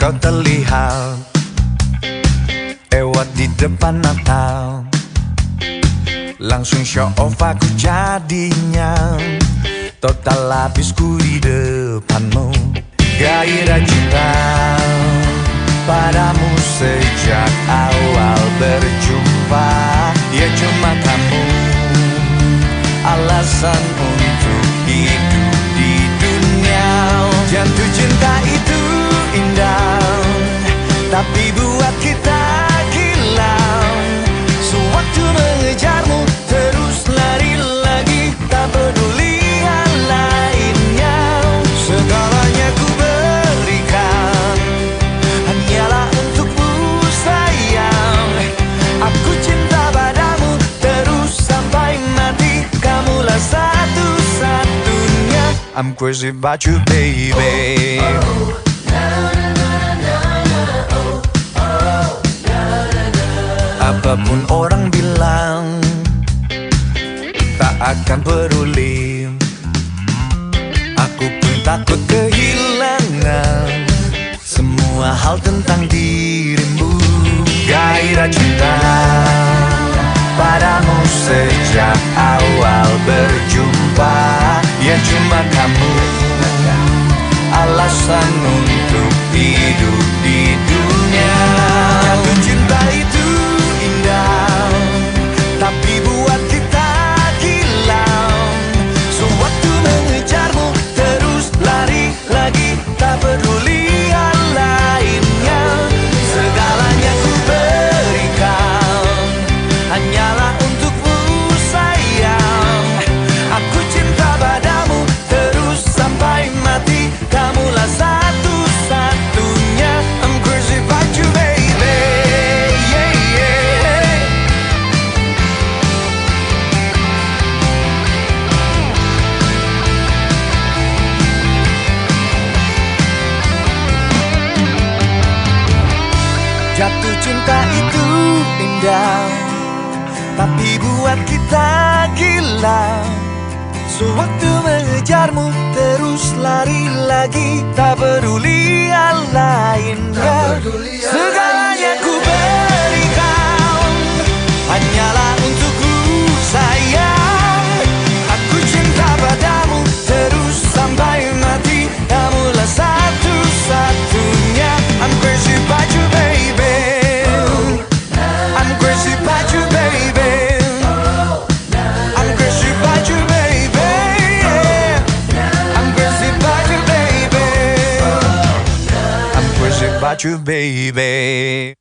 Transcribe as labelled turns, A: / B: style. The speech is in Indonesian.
A: kau terlihat Ewat di depan mata Langsung show off aku jadinya. Total habisku di depanmu. Gairah cinta padamu sejak awal berjumpa. Ya cuma kamu alasan I'm crazy about you baby. Apa pun orang bilang Tak akan peduli. Aku pun takut kehilangan Semua hal tentang dirimu. Gairah cinta Padamu sejak awal cuma kamu. Alasan untuk hidup di Jatuh cinta itu indah Tapi buat kita gila. Sewaktu mengejarmu terus lari lagi. Tak peduli yang lainnya Segalanya about you baby